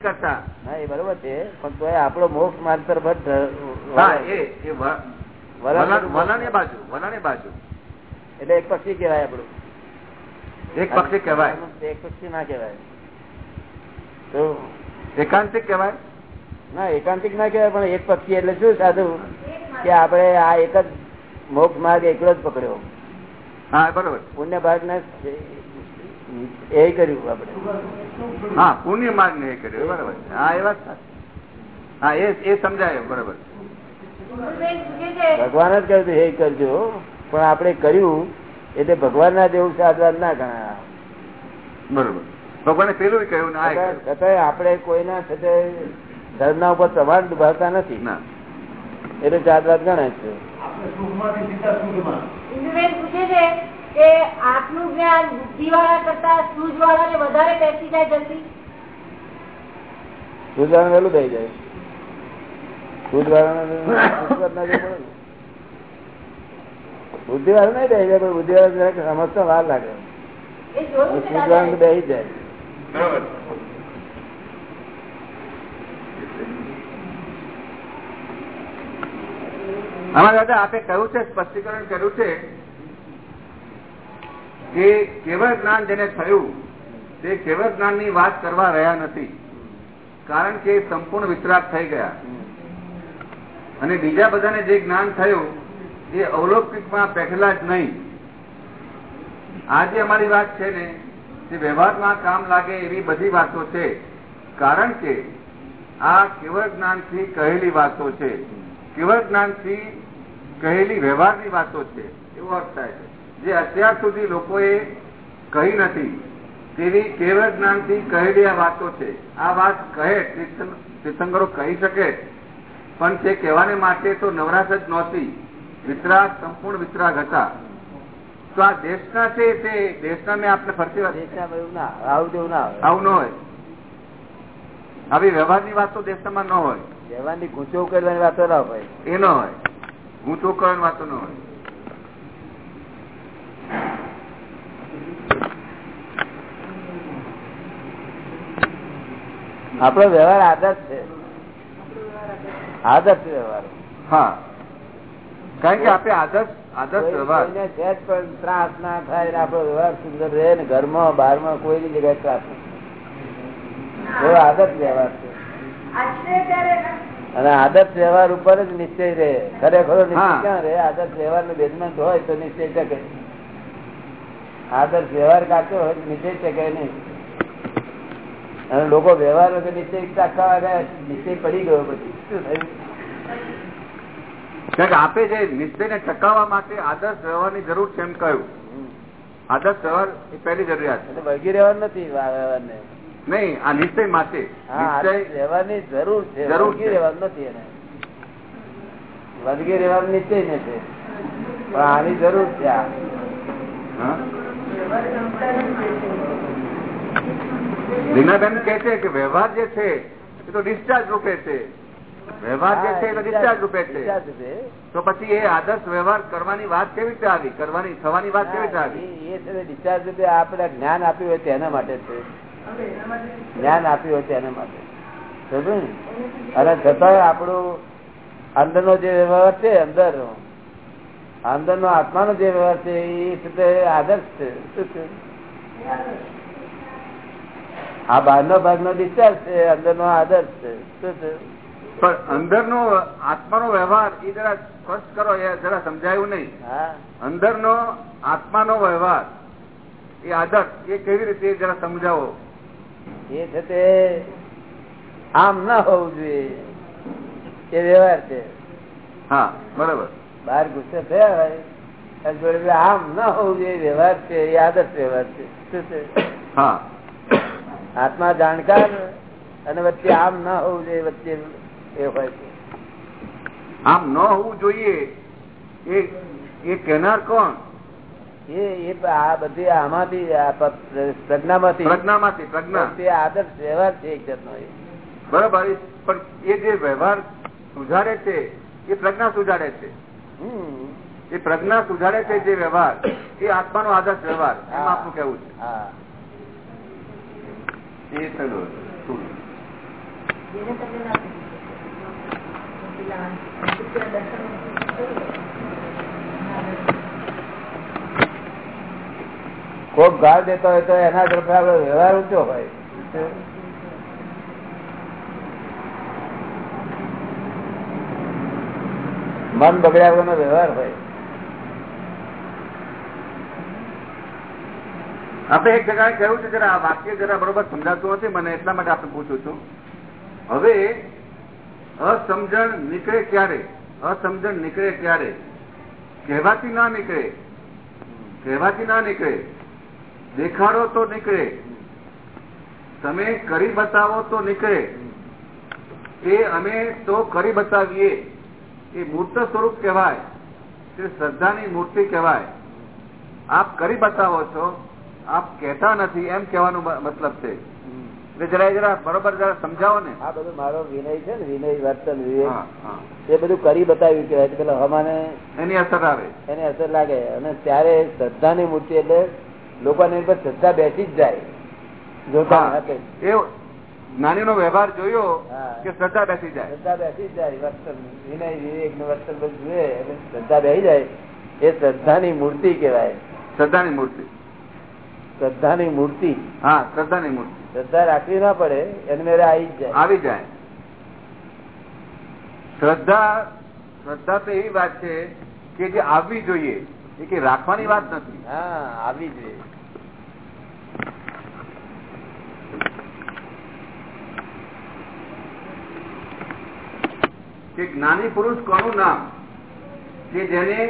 કરતા. એ બરોબર છે. પણ તો આપણો મોક્ષ માર્ગ બાજુ એટલે એક પક્ષી કેવાય આપણું. એક પક્ષી કેવાય એક પક્ષી ના કેવાય તો એકાંતિક કેવાય ના એકાંતિક ના કેવાય પણ એક પક્ષી એટલે શું સાધુ? કે આપણે આ એક જ મોક્ષ માર્ગ એકલો જ પકડ્યો. હા બરોબર. પુણ્ય ભાગ ને એ કર્યું આપણે. હા પુણ્ય માર્ગ ને એ કર્યું બરાબર. હા એ વાત. હા એ એ સમજાય બરોબર. ભગવાન જ કહ્યું એ હે કરજો. પણ આપણે કર્યું એટલે ભગવાન ના જેવું સાધવાન ના ગણાય. બરોબર. ભગવાને પેલું કહ્યું. છતાંય આપણે કોઈના સાથે ધર્મના ઉપર પ્રમાણ દુભાવતા નથી. ના. એટલે જાતવાદ ગણાય છે કે આટલું જ્ઞાન બુદ્ધિ વાળા કરતા સૂઝ વાળા ને વધારે બેસી જાય જલ્દી? વહેલું થઈ જાય. સૂઝ વાળાને બુદ્ધિ વાળું નહીં થઈ જાય પણ બુદ્ધિ વાળા સમજતા વાર લાગે. એ જોયું છે સૂઝ વાળાને દાદા બેસી જાય. બરોબર. આમાં દાદા આપે કહ્યું છે સ્પષ્ટીકરણ કર્યું છે કે કેવળ જ્ઞાન જેને થયું, તે કેવળ જ્ઞાનની વાત કરવા રહ્યા નથી. કારણ કે સંપૂર્ણ વિતરાગ થઈ ગયા. અને બીજા બધાને જે જ્ઞાન થયું, એ અવલૌકિકમાં પહેલા જ નહીં. આજે અમારી વાત છે ને તે વ્યવહારમાં કામ લાગે એવી બધી વાતો છે. કારણ કે આ કેવળ જ્ઞાનથી કહેલી વાતો છે. કેવળ જ્ઞાનથી કહેલી વ્યવહારની વાતો છે. એવો અર્થ થાય છે. જે અત્યાર સુધી લોકોએ કહી નથી તેવી કેવળ જ્ઞાનથી કહેલી આ વાતો છે. આ વાત કહે તીર્થ- તીર્થંકરો કહી શકે પણ તે કહેવાને માટે તો નવરાશ જ નહોતી. વિતરાગ સંપૂર્ણ વિતરાગ હતા. તો આ દેશના છે તે દેશના મેં આપણે ફરતી ના આવે. ના ન હોય. આવી વ્યવહારની વાત તો દેશનામાં ન હોય. વ્યવહારની ગૂંચો કરવાની વાતો ન હોય. એ ન હોય. હું કરવાની વાતો ન હોય. આપણો વ્યવહાર આદત છે. આદત વ્યવહાર. હા. કારણ કે આપણે આદર્શ આદર્શ વ્યવહાર. સહેજ પણ ત્રાસ ના થાય ને આપણો વ્યવહાર સુંદર રહે ને ઘરમાં બહારમાં કોઈની જગ્યાએ ત્રાસ આદત વ્યવહાર છે. અને આદર્શ વ્યવહાર ઉપર જ નિશ્ચય રહે. ખરેખર નિશ્ચય ક્યાં રહે? આદર્શ વ્યવહારનું બેઝમેન્ટ હોય તો નિશ્ચય ટકે. આદર્શ વ્યવહાર કાચો હોય તો નિશ્ચય નહીં? અને લોકો વ્યવહાર વગર નીચે રાખવા ગયા નિશ્ચય પડી ગયો પછી. આપે જે નિશ્ચયને ટકાવવા માટે આદર્શ વ્યવહારની જરૂર છે એમ કહ્યું. આદર્શ વ્યવહાર એ પહેલી જરૂરિયાત છે. વળગી રહેવાનું નથી વ્યવહારને. નહીં આ નિશ્ચય માટે. વ્યવહારની જરૂર છે. જરૂર વળગી રહેવાનું નથી એને. વળગી રહેવાનું નિશ્ચય ને છે. પણ આની જરૂર છે આ? રીનાબેન કે છે કે વ્યવહાર જે છે એ તો ડિસ્ચાર્જ રૂપે છે. વ્યવહાર જે છે એ તો ડિસ્ચાર્જ રૂપે છે. તો પછી એ આદર્શ વ્યવહાર કરવાની વાત કેવી રીતે આવી? કરવાની થવાની વાત કેવી રીતે આવી? એ- discharge રૂપે આપણે જ્ઞાન આપ્યું હોય તેના માટે છે. જ્ઞાન આપ્યું હોય તેના માટે. અને છતાં આપણું અંદરનો જે વ્યવહાર છે અંદર અંદરનો આત્માનો જે વ્યવહાર છે એ છે આદર્શ છે. શું છે આ બહારનો ભાગનો ડિસ્ચાર્જ છે અંદરનો આદર્શ છે. શું છે પણ અંદરનો આત્માનો વ્યવહાર એ જરા સ્પષ્ટ કરો એ જરા સમજાયું નહીં. હા. અંદરનો આત્માનો વ્યવહાર એ આદર્શ એ કેવી રીતે જરા સમજાવો? એ છે તે આમ ના હોવું જોઈએ. એ વ્યવહાર છે. હા બરાબર. બહાર ગુસ્સે થયા હોય જોડે આમ ના હોવું જોઈએ વ્યવહાર છે એ આદર્શ વ્યવહાર છે. શું છે? આત્મા જાણકાર અને વચ્ચે આમ ના હોવું જોઈએ વચ્ચે એ હોય છે. આમ ન હોવું જોઈએ એ કહેનાર કોણ? એ એ આ બધી આમાંથી પ્રજ્ઞામાંથી. પ્રજ્ઞામાંથી પ્રજ્ઞા. તે આદર્શ વ્યવહાર છે એક જાતનો એ. બરાબર પણ એ જે વ્યવહાર સુધારે છે એ પ્રજ્ઞા સુધારે છે. એ પ્રજ્ઞા સુધારે છે જે વ્યવહાર એ આત્માનો આદર્શ વ્યવહાર એમ આપનું કેવું છે. એ થયું કોક ગાળ દેતો હોય તો એના તરફ આપડે વ્યવહાર ઊંચો હોય. મન બગડ્યા વગરનો વ્યવહાર હોય. આપણે એક જગ્યાએ કહ્યું છે, જરા આ વાક્ય જરા બરોબર સમજાતું નથી, મને એટલા માટે આપણે પૂછું છું. હવે, અસમજણ નીકળે ક્યારે? અસમજણ નીકળે ક્યારે? કહેવાથી ના નીકળે. કહેવાથી ના નીકળે. દેખાડો તો નીકળે. તમે કરી બતાવો તો નીકળે. એ અમે તો કરી બતાવીએ. એ મૂર્ત સ્વરૂપ કહેવાય તે શ્રદ્ધાની મૂર્તિ કહેવાય. આપ કરી બતાવો છો આપ કહેતા નથી એમ કહેવાનો મતલબ છે. જરા જરા બરોબર જરા સમજાવો ને. આ બધું મારો વિનય છે ને વિનય વર્તન વિવેક. એ બધું કરી બતાવ્યું કહેવાય પેલા હમાને એની અસર આવે. એની અસર લાગે. અને ત્યારે શ્રદ્ધાની મૂર્તિ એટલે લોકોને પર શ્રદ્ધા બેસી જ જાય. જોતા. હાથે. નો વ્યવહાર જોયો. કે શ્રદ્ધા બેસી જાય. શ્રદ્ધા બેસી જાય. વર્તન વિનય વિવેકનું વર્તન બધું જુએ એટલે શ્રદ્ધા બેસી જાય. એ શ્રદ્ધાની મૂર્તિ કહેવાય. શ્રદ્ધાની મૂર્તિ. શ્રદ્ધાની મૂર્તિ. હા શ્રદ્ધાની મૂર્તિ. શ્રદ્ધા રાખવી ના પડે એને મેરે આવી જાય. આવી જાય. શ્રદ્ધા શ્રદ્ધા તો એવી વાત છે કે જે આવવી જોઈએ એ કે રાખવાની વાત નથી. હા આવી જોઈએ. કે જ્ઞાની પુરુષ કોનું નામ? કે જેને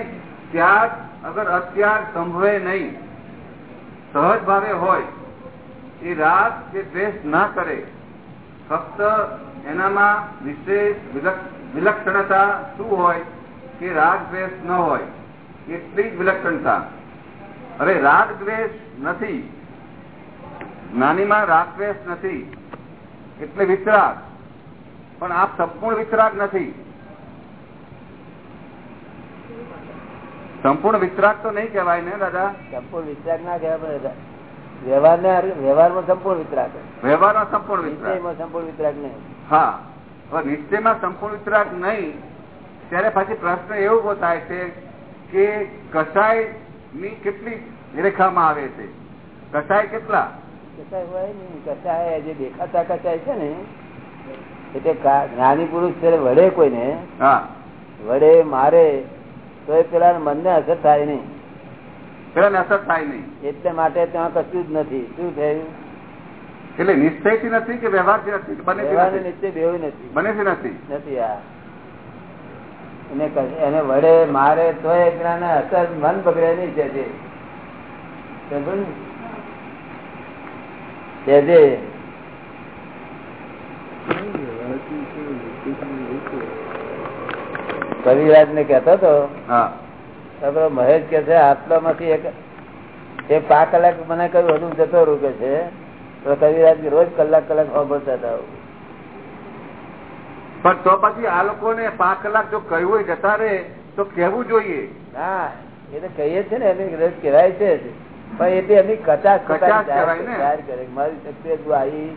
ત્યાગ અગર અત્યાગ સંભવે નહીં, સહજ ભાવે હોય, એ રાગ કે દ્વેષ ના કરે, ફક્ત એનામાં વિશેષ વિલક્ષણતા શું હોય કે રાગ દ્વેષ ન હોય, એટલી જ વિલક્ષણતા. અરે રાગ દ્વેષ નથી. જ્ઞાનીમાં રાગ દ્વેષ નથી. એટલે વિતરાગ. પણ આપ સંપૂર્ણ વિતરાગ નથી. સંપૂર્ણ વિતરાગ તો નહીં કહેવાય ને દાદા? સંપૂર્ણ વિતરાગ ના કહેવાય પણ વ્યવહારને વ્યવહારમાં સંપૂર્ણ વિતરાગ વ્યવહારમાં સંપૂર્ણ વિતરાગ. સંપૂર્ણ વિતરાગ નહીં. હા. નિશ્ચયમાં સંપૂર્ણ વિતરાગ નહીં ત્યારે પછી પ્રશ્ન એવો ઊભો થાય છે કે કસાયની કેટલી રેખામાં આવે છે? કસાય કેટલા? કસાય હોય કસાય જે દેખાતા કસાય છે ને એટલે જ્ઞાની પુરુષ છે વડે કોઈને વડે મારે તો એ પેલા મનને અસર થાય નહીં. પેલા અસર થાય નહીં. એટલે માટે ત્યાં કશું જ નથી. શું થયું? એટલે નિશ્ચયથી નથી કે નિશ્ચય બેવ નથી. નથી? નથી આ એને વડે મારે તો એ પેલાને અસર મન બગડે નહીં છે જે. કવિરાજ ને કેતો હતો મહેશ કે છે આટલામાંથી એક એ પાંચ કલાક મને કહ્યું હજુ જતો કે છે. તો કવિરાજ રોજ કલાક કલાક સાંભળતા હતા. પણ તો પછી આ લોકોને પાંચ કલાક જો કહ્યું હોય જતા રે તો કેવું જોઈએ. હા એ તો કહીએ છે ને એની રોજ કહેવાય છે પણ પણ એટલે એમની કચાશ કચાશ કરે. મારી શક્તિ હજુ આવી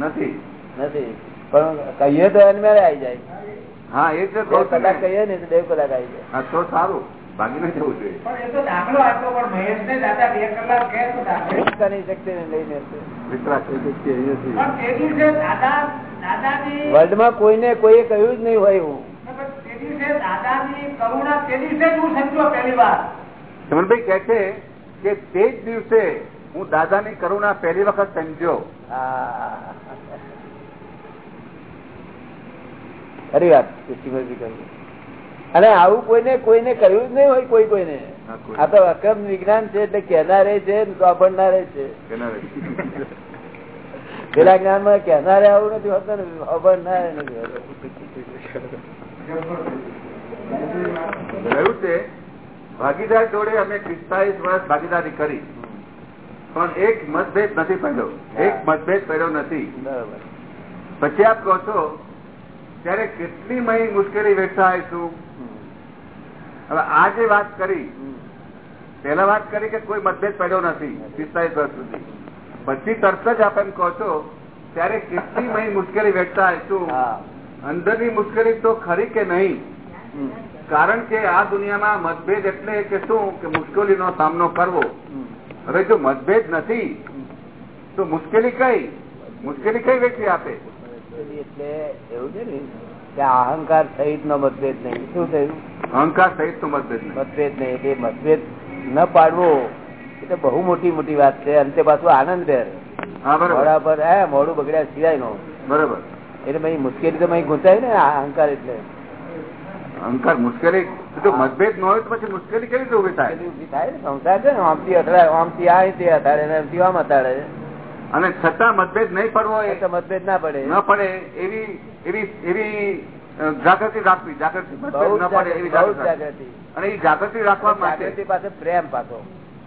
નથી. નથી. પણ કહીએ તો એને મેળે આવી જાય. હા એ કલાક ને. કહીએ ને તો બે કલાક આવી જાય. હા તો સારું. ભાગી ન જવું જોઈએ. પણ એ તો દાખલો આપ્યો પણ મહેશને દાદા બે કલાક કહે તો દાખલો. પોતાની શક્તિને લઈને છે. વિતરાગ પણ તે દિવસે દાદા દાદાની વર્લ્ડમાં કોઈને કોઈએ કહ્યું જ નહીં હોય એવું. પણ તે કરુણા તે દિવસે જ હું સમજો પહેલી વાર. ચમનભાઈ કહે છે કે તે જ દિવસે હું દાદાની કરુણા પહેલી વખત સમજ્યો હા. ખરી વાત અને આવું કોઈને કોઈને કહ્યું જ નહીં હોય કોઈ કોઈને. આ તો અક્રમ વિજ્ઞાન છે એટલે કહેનારે છે સાંભળનારે છે. પેલા જ્ઞાનમાં કહેનારે આવું નથી હોતું ને સાંભળનારે નથી હોતું. છે ભાગીદાર જોડે અમે પિસ્તાલીસ વર્ષ ભાગીદારી કરી. પણ એક મતભેદ નથી પડ્યો. એક મતભેદ પડ્યો નથી. બરાબર. પછી આપ કહો છો ત્યારે કેટલી મહી મુશ્કેલી વેઠાઈશું હવે આ જે વાત કરી પેલા વાત કરી કે કોઈ મતભેદ પડ્યો નથી પિસ્તાલીસ વર્ષ સુધી. પછી તરત જ આપણને કહો છો ત્યારે કેટલી મહી મુશ્કેલી વેઠતા હશું અંદરની મુશ્કેલી તો ખરી કે નહીં? કારણ કે આ દુનિયામાં મતભેદ એટલે કે શું? કે મુશ્કેલીનો સામનો કરવો. હવે જો મતભેદ નથી તો મુશ્કેલી કઈ? મુશ્કેલી કઈ વેઠવી આપે? એટલે એવું છે ને કે અહંકાર સહિત નો મતભેદ નહીં. શું થયું? અહંકાર સહિત નો મતભેદ મતભેદ નહીં. એટલે મતભેદ ન પાડવો એટલે બહુ મોટી મોટી વાત છે. અંતે પાછું આનંદ ભેર બરાબર. હે મોડું બગડ્યા સિવાય નો બરાબર. એટલે ભાઈ મુશ્કેલી તો ગુંચાય ને અહંકાર એટલે. અહંકાર મુશ્કેલી મતભેદ ન હોય તો પછી મુશ્કેલી કેવી રીતે ઊભી થાય? થાય ને. સંસાર છે ને આમથી અથડાય આમથી આ રીતે અથાડે ને આમથી આમ અથાડે અને છતાં મતભેદ નહીં પડવો એ મતભેદ ના પડે. ન પડે એવી એવી એવી જાગૃતિ રાખવી. જાગૃતિ ન પડે એવી જાગૃતિ, અને એ જાગૃતિ રાખવા માટે જાગૃતિ પાસે પ્રેમ પાછો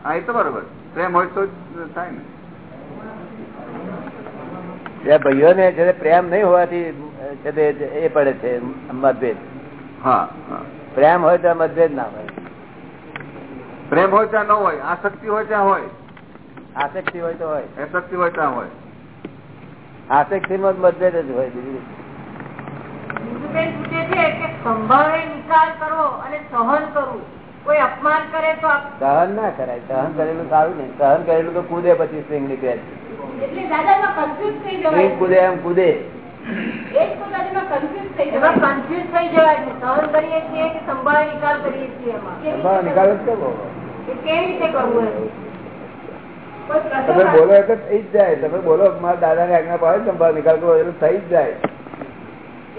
હા એ તો બરોબર. પ્રેમ હોય તો થાય ને. ભાઈઓ ને છે પ્રેમ નહીં હોવાથી એ પડે છે મતભેદ. હા હા. પ્રેમ હોય તો મતભેદ ના હોય. પ્રેમ હોય ત્યાં ન હોય. આસક્તિ હોય ત્યાં હોય. આસક્તિ હોય તો હોય. આસક્તિ હોય ત્યાં હોય. આસક્તિ માં મતભેદ જ હોય બીજું સહન કરવું કોઈ અપમાન કરે તો આપ- સહન ના કરાય. સહન કરેલું સારું ને સહન કરેલું તો કૂદે પછી સ્વિંગ નીકળે સ્પ્રિંગ કૂદે એમ કૂદે. નિકાલ કરીએ છીએ કેવી સંભાળ રીતે નિકાલ જ કરવો. કેવી રીતે કરવું તમે બોલો એટલે થઈ જ જાય. તમે બોલો મારા દાદા ને આજ્ઞા પાડે સંભાળ નિકાલ કરો એટલે થઈ જ જાય.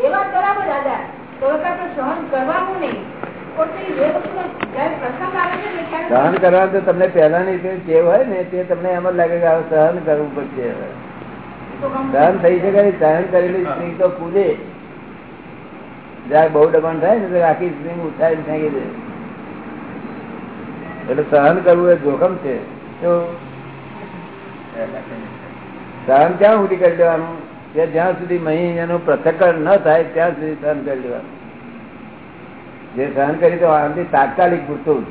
એ વાત બરાબર દાદા. તો વખત તો સહન કરવાનું નહીં. કરવા તો તમને પહેલાની જે ટેવ હોય ને તે તમને એમ જ લાગે કે સહન કરવું પડશે સહન થઈ શકે સહન કરેલી સ્ત્રી તો કૂદે. જયારે બહુ દબાણ થાય ને આખી સ્ત્રી ઉઠાઈને ફેંકી દે. એટલે સહન કરવું એ જોખમ છે. શું સહન ક્યાં સુધી કરી લેવાનું? કે જ્યાં સુધી મહી એનું પૃથ્થકરણ ન થાય, ત્યાં સુધી સહન કરી લેવાનું. જે સહન કરી તો આનાથી તાત્કાલિક પૂરતું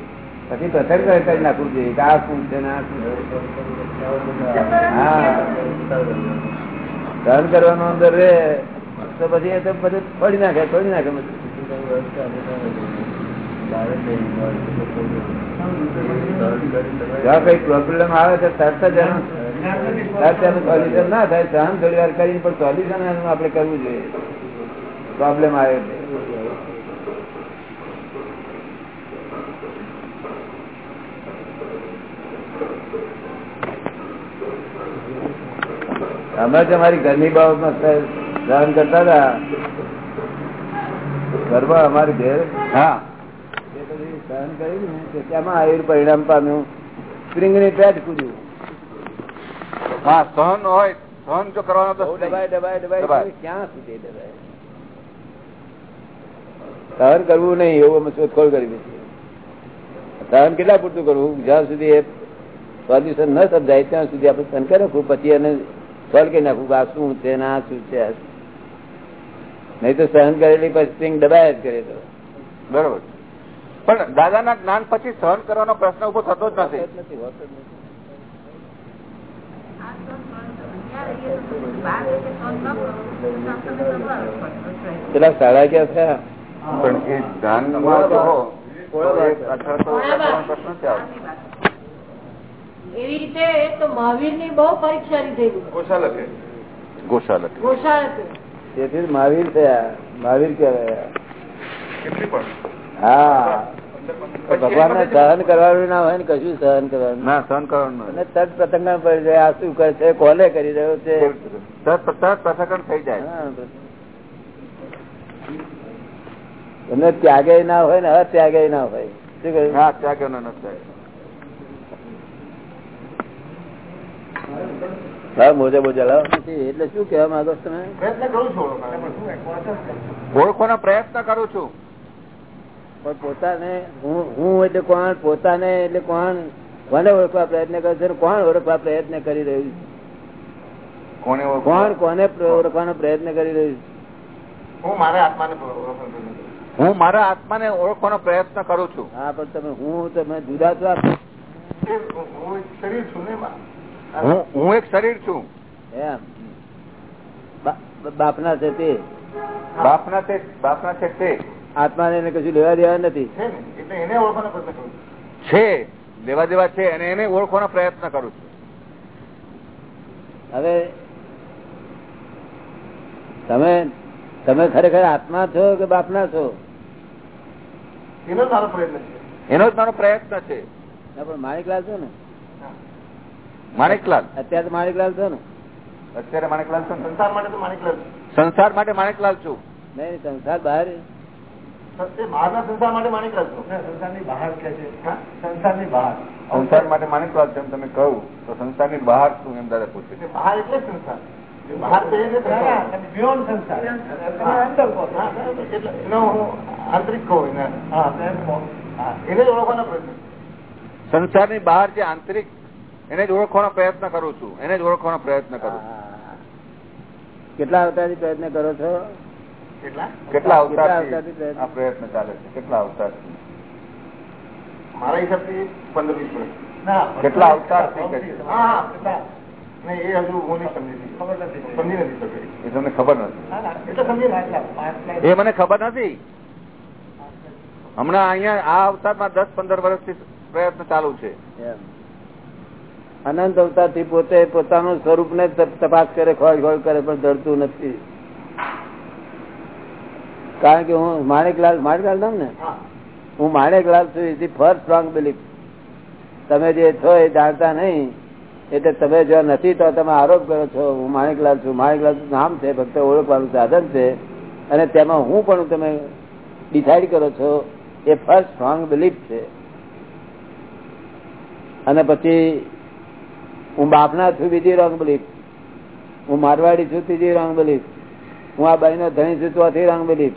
પછી પૃથ્થકરણ કરી નાખવું જોઈએ આ શું છે આ શું હા. સહન કરવાનો અંદર રે તો પછી એ તો બધું ફોડી નાખે ફોડી નાખે કઈ પ્રોબ્લેમ આવે તો તરત જ એનું સોલ્યુશન ના થાય સહન થોડી વાર કરીને પણ સોલ્યુશન એનું આપણે કરવું જોઈએ. પ્રોબ્લેમ આવે અમે જ અમારી ઘરની બાબતમાં સહન કરતા હતા. ગરબા અમારી ઘેર. હા. સહન કર્યું ને તેમાં આયુર પરિણામ પામ્યું. સ્પ્રિંગની પેટ કૂદ્યું. હા સહન હોય સહન જો કરવાનો તો દબાય દબાય દબાય દબાય. કરી ક્યાં સુધી દબાય? સહન કરવું નહીં એવું શોધખોળ કરી દીધી. સહન કેટલા પૂરતું કરવું? જ્યાં સુધી એ સોલ્યુશન ન સમજાય ત્યાં સુધી આપણે સહન કરી નાખવું પછી એને સોલ્વ કરી નાખવું કે આ શું છે ના શું છે. નહીં તો સહન કરેલી પછી સ્પ્રિંગ દબાય જ કરે તો. બરોબર. પણ દાદાના જ્ઞાન પછી સહન કરવાનો પ્રશ્ન ઊભો થતો જ નથી. નથી હોતો જ નથી. આ તો સહન તો અહીંયા રહીએ તો બહાર રહીએ તો સહન ન કરો. તો સામે કરવાનું પડે. પેલા સાડા ક્યાં થયા પણ એ જ્ઞાનમાં તો હો, તો પોળા એ અઠર તો કરવાનો પ્રશ્ન નથી આવતો. એવી રીતે તો મહાવીરની બહુ પરીક્ષા લીધેલી ગોશાલકે ગોશાલકે ગોશાળકે તેથી જ મહાવીર થયા મહાવીર કહેવાય કેટલી પણ હા તો ભગવાનને સહન કરવાનું ના હોય ને કશું સહન કરવાનું? ના સહન કરવાનું તત નથી. પડી જાય આ શું કરે છે કોલે કરી રહ્યો છે? તરત થઈ જાય. એમને ત્યાગે ના હોય ને અત્યાગે ના હોય. શું કહ્યું? હા હા મોજે મોજે લાવો નથી. એટલે શું કેવા માંગો તમે? પ્રયત્ન કરું છું. ઓળખવાનો પ્રયત્ન કરું છું. પણ પોતાને હું હું એટલે કોણ પોતાને એટલે કોણ કોને ઓળખવા પ્રયત્ન કરે છે કોણ ઓળખવા પ્રયત્ન કરી રહ્યું છે? કોણ કોને ઓળખવાનો પ્રયત્ન કરી રહ્યું છે? હું મારા આત્માને ઓળખવાનો હું મારા આત્માને ઓળખવાનો પ્રયત્ન કરું છું. હા પણ તમે હું તમે જુદા છો હું હું એક શરીર છું એમ. બાપના છે તે. બાપના છે બાપના છે તે. આત્માને એને કશું લેવા દેવા નથી. છે ને? એટલે એને ઓળખવાનો પ્રયત્ન કરું છું. છે લેવા દેવા છે અને એને ઓળખવાનો પ્રયત્ન કરું છું. હવે તમે તમે ખરેખર આત્મા છો કે બાપના છો? એનો જ મારો પ્રયત્ન છે. એનો જ મારો પ્રયત્ન છે. ના પણ માણિકલાલ છો ને? માણેકલાલ? અત્યારે તો માણિકલાલ છો ને? અત્યારે માણેકલાલ છો સંસાર માટે તો માણિકલાલ છે. સંસાર માટે માણેકલાલ છું. નહીં સંસાર બહાર બહારના સંસાર માટે માણિકલાલ છું સંસારની બહાર કે છે. સંસારની બહાર. સંસાર માટે માણેકલાલ છે એમ તમે કહું તો સંસારની બહાર શું એમ દાદા પૂછે. છે બહાર એટલે સંસાર. બહાર તો સંસાર. અંદર. એટલે એનો આંતરિક કહું એને. જ ઓળખવાનો પ્રયત્ન. સંસારની બહાર જે આંતરિક એને જ ઓળખવાનો પ્રયત્ન કરું છું. એને જ ઓળખવાનો પ્રયત્ન કરું કેટલા અવતારથી પ્રયત્ન કરો છો? કેટલા? અવતાર આ પ્રયત્ન ચાલે છે? કેટલા અવતારથી? મારા હિસાબથી પંદર વીસ વર્ષ ના કેટલા? નહીં એ હજુ હું નહીં સમજી નથી. સમજી નથી શકી એ તમને ખબર નથી? એટલે સમજી નથી એ મને ખબર નથી. હમણાં અહીંયા આ અવતારમાં દસ પંદર વર્ષથી પ્રયત્ન ચાલુ છે. અનંત અવતારથી પોતે પોતાનું સ્વરૂપ ને તપાસ કરે ખોળ ખોળ કરે પણ ધરતું નથી. કારણ કે હું માણેકલાલ માણેકલાલ નામ ને? હા. માણેકલાલ છું is the first strong belief તમે જે છો એ જાણતા નહીં. એટલે તમે જો નથી તો તમે આરોપ કરો છો હું માણેકલાલ છું માણેકલાલ નામ છે. ફક્ત ઓળખવાનું સાધન છે. અને તેમાં હું પણ તમે ડિસાઈડ કરો છો એ ફર્સ્ટ સ્ટ્રોંગ બિલીફ છે. અને પછી હું બાપના છું બીજી રોંગ બિલીફ હું મારવાડી છું ત્રીજી રોંગ બિલીફ હું આ બાઈનો ધણી છું ચોથી રોંગ બિલીફ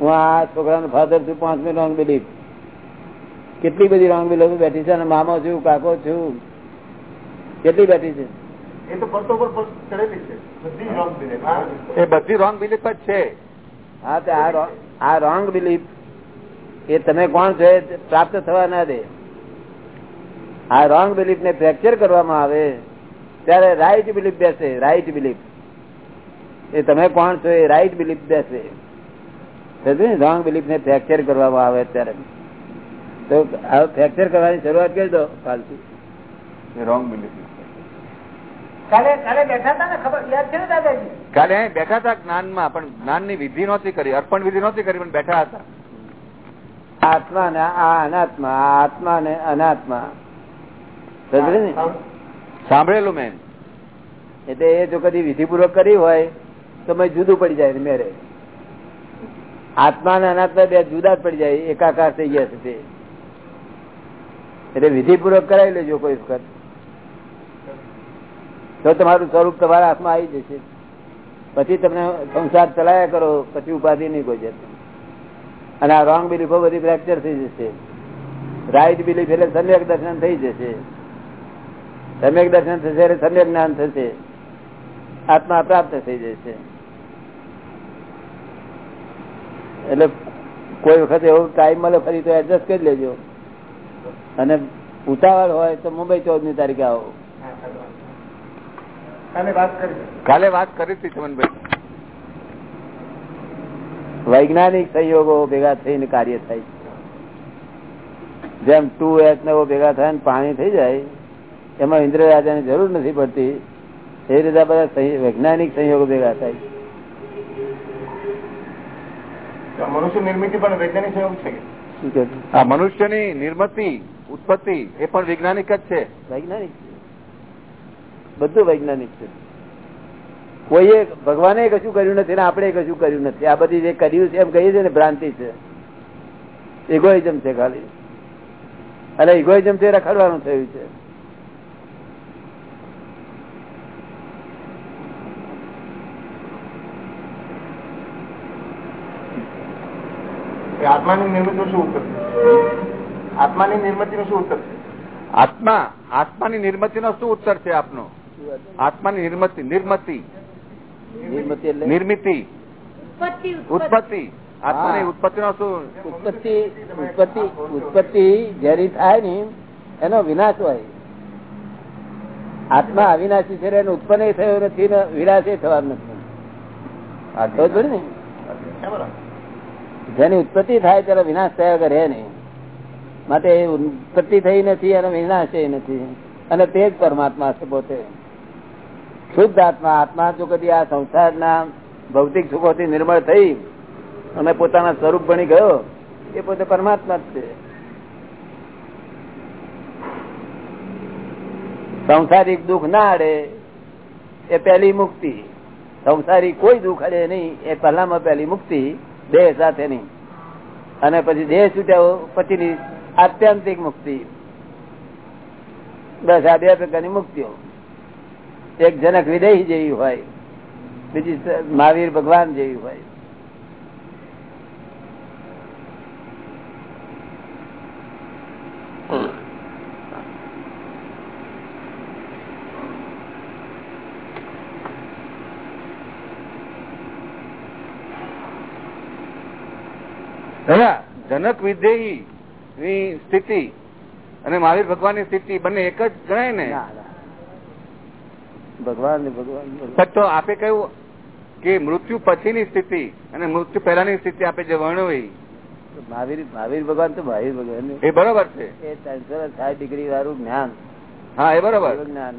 હું આ છોકરાનો ફાધર છું પાંચમી રોંગ બિલીફ કેટલી બધી રોંગ બિલીફ બેઠી છે અને મામો છું કાકો છું. કેટલી બેઠી છે? એ તો પડતો પર ચડેલી છે. બધી. એ રોંગ બિલીફ જ છે. હા તો આ આ રોંગ બિલીફ એ તમે કોણ છો એ પ્રાપ્ત થવા ના દે. આ રોંગ બિલીફ ને ફ્રેક્ચર કરવામાં આવે. ત્યારે રાઈટ બિલીફ બેસે રાઈટ બિલીફ એ તમે કોણ છો એ રાઈટ બિલીફ બેસે. રોંગ બિલીફ ને ફ્રેકચર કરવામાં આવે અત્યારે? તો ફ્રેક્ચર કરવાની શરૂઆત કરી દો ફાલતુ. રોંગ બિલીફ કાલે કાલે બેઠા હતા જ્ઞાનમાં પણ જ્ઞાન ને દાદાજી? કાલે અહીં બેઠા હતા જ્ઞાનમાં પણ જ્ઞાનની વિધિ નહોતી કરી અર્પણ વિધિ નહોતી કરી પણ બેઠા હતા. આત્મા ને આ અનાત્મા આ આત્મા ને અનાત્મા. સાંભળેલું મેં. એટલે એ જો કદી વિધિપૂર્વક કરી હોય તો મેં જુદું પડી જાય મેરે. આત્મા અને અનાત્મા બે જુદા પડી જાય, એકાકાર થઈ ગયા છે એટલે વિધિપૂર્વક કરાવી લેજો કોઈ વખત. તો તમારું સ્વરૂપ તમારા હાથમાં આવી જશે. પછી તમને સંસાર ચલાયા કરો, પછી ઉપાધિ નહીં કોઈ જશે અને આ રોંગ બિલીફો બધી ફ્રેક્ચર થઈ જશે. રાઈટ બિલીફ એટલે સમ્યક દર્શન થઈ જશે. સમ્યક દર્શન થશે એટલે સમ્યક જ્ઞાન થશે. આત્મા પ્રાપ્ત થઈ જશે. એટલે કોઈ વખત એવો ટાઈમ મળે ફરી તો એડજસ્ટ કરી લેજો. અને ઉતાવળ હોય તો મુંબઈ ચૌદમી તારીખે આવો. કાલે વાત કરી. કાલે વાત કરી હતી ચમનભાઈ વૈજ્ઞાનિક સંયોગો ભેગા થઈને કાર્ય થાય જેમ ટુ એચ ને ભેગા થાય ને પાણી થઈ જાય એમાં ઇન્દ્ર રાજાની જરૂર નથી પડતી. એ રીતે બધા વૈજ્ઞાનિક સંયોગો ભેગા થાય છે. મનુષ્ય નિર્મિતિ પણ વૈજ્ઞાનિક છે આ મનુષ્યની નિર્મતિ ઉત્પત્તિ એ પણ વૈજ્ઞાનિક જ છે. વૈજ્ઞાનિક બધું વૈજ્ઞાનિક છે. કોઈએ ભગવાને કશું કર્યું નથી ને આપણે કશું કર્યું નથી. આ બધી જે કર્યું છે એમ કહીએ છીએ ને ભ્રાંતિ છે. ઇગોઇઝમ છે ખાલી. અને ઇગોઇઝમ છે રખડવાનું થયું છે. એ આત્માની નિર્મિતિનું શું ઉત્તર? છે આત્માની નિર્મિતિનું શું ઉત્તર? છે આત્મા આત્માની નિર્મતિનો શું ઉત્તર છે આપનો? આત્માની નિર્મતિ નિર્મતિ. નિર્મતિ નિર્મિતિ. ઉત્પત્તિ ઉત્પત્તિ. આત્માની ઉત્પત્તિ નો શું? ઉત્પત્તિ ઉત્પત્તિ ઉત્પત્તિ જેની થાય ને એનો વિનાશ હોય. આત્મા અવિનાશી છે એનો ઉત્પન્ન થયો નથી ને વિનાશ થવાનું નથી ખબર પડી ને? બરાબર. જેની ઉત્પત્તિ થાય ત્યારે વિનાશ થયા રહે નહીં. માટે એ ઉત્પત્તિ થઈ નથી અને વિનાશ નથી. અને તે જ પરમાત્મા છે પોતે. શુદ્ધ આત્મા આત્મા જો કદી આ સંસારના ભૌતિક સુખોથી નિર્મળ થઈ અને પોતાના સ્વરૂપ બની ગયો, એ પોતે પરમાત્મા છે. સંસારિક દુઃખ ના અડે, એ પહેલી મુક્તિ. સંસારી કોઈ દુઃખ અડે નહીં, એ પહેલામાં પહેલી મુક્તિ. દેહ સાથે નહીં અને પછી દેહ છૂટ્યા પછીની આત્યંતિક મુક્તિ. બસ આ બે પ્રકારની મુક્તિઓ. એક જનક વિદેહી જેવી હોય, બીજી મહાવીર ભગવાન જેવી હોય દાદા જનક વિધેયી ની સ્થિતિ અને મહાવીર ભગવાનની સ્થિતિ બંને એક જ ગણાય ને. ભગવાન ભગવાન તો આપે કહ્યું કે મૃત્યુ પછીની સ્થિતિ અને મૃત્યુ પહેલાની સ્થિતિ આપે જે વર્ણવી. મહાવીર મહાવીર ભગવાન તો મહાવીર ભગવાન એ બરોબર છે. એ ત્રણસો સાઠ ડિગ્રી વાળું જ્ઞાન. હા એ બરોબર. જ્ઞાન.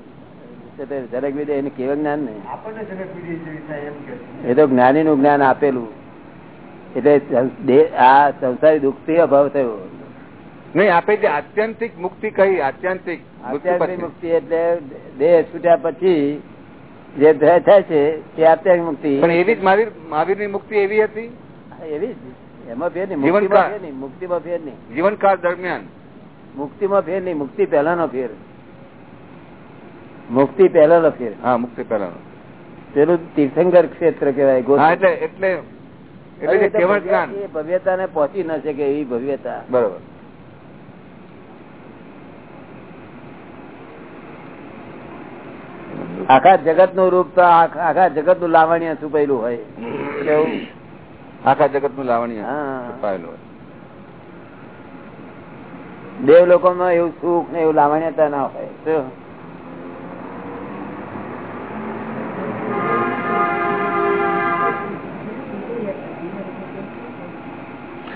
જનક વિધેય એને કેવું જ્ઞાન ને. આપણને જનક વિધિ એમ કે એ તો જ્ઞાની નું જ્ઞાન આપેલું. એટલે આ સંસારી દુઃખથી અભાવ થયો. નહીં આપે જે આત્યંતિક મુક્તિ કહી આત્યંતિક આત્યંતિક મુક્તિ એટલે દેહ છૂટ્યા પછી જે થાય છે તે આત્યાંતિક મુક્તિ. પણ એવી જ મહાવીર મહાવીરની મુક્તિ એવી હતી? એવી જ. એમાં ફેર નહીં. મુક્તિમાં ફેર નહીં મુક્તિમાં ફેર નહીં. જીવનકાળ દરમિયાન? મુક્તિમાં ફેર નહીં મુક્તિ પહેલાનો ફેર મુક્તિ પહેલાનો ફેર હા મુક્તિ પહેલા પેલું તીર્થંકર ક્ષેત્ર કેવાય એટલે એટલે એટલે જે એ તો કેવળ ભવ્ય- જ્ઞાન. એ ભવ્યતાને પહોંચી ન શકે એવી ભવ્યતા. બરોબર. આખા જગતનું રૂપ તો આખ- જગતનું લાવણ્ય છુપાયેલું હોય. કેવું? આખા જગતનું લાવણ્ય. છુપાયેલું હોય. દેવ લોકો માં એવું સુખ ને એવું લાવણ્યતા ના હોય.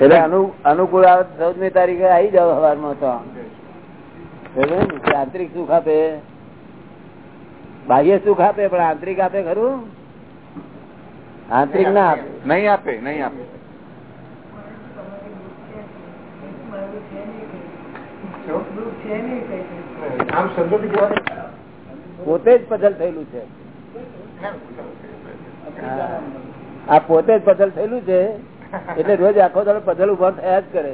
એટલે અનુકૂળ આવે ચૌદમી તારીખે આવી જાવ સવારમાં તો. આંતરિક સુખ આપે. બાહ્ય સુખ આપે પણ આંતરિક આપે ખરું? આંતરિક ના આપે. નહીં આપે નહીં આપે. પોતે જ પઝલ થયેલું છે. આ પોતે જ પઝલ થયેલું છે. એટલે રોજ આખો દાડો પધલ ઊભા થયા જ કરે?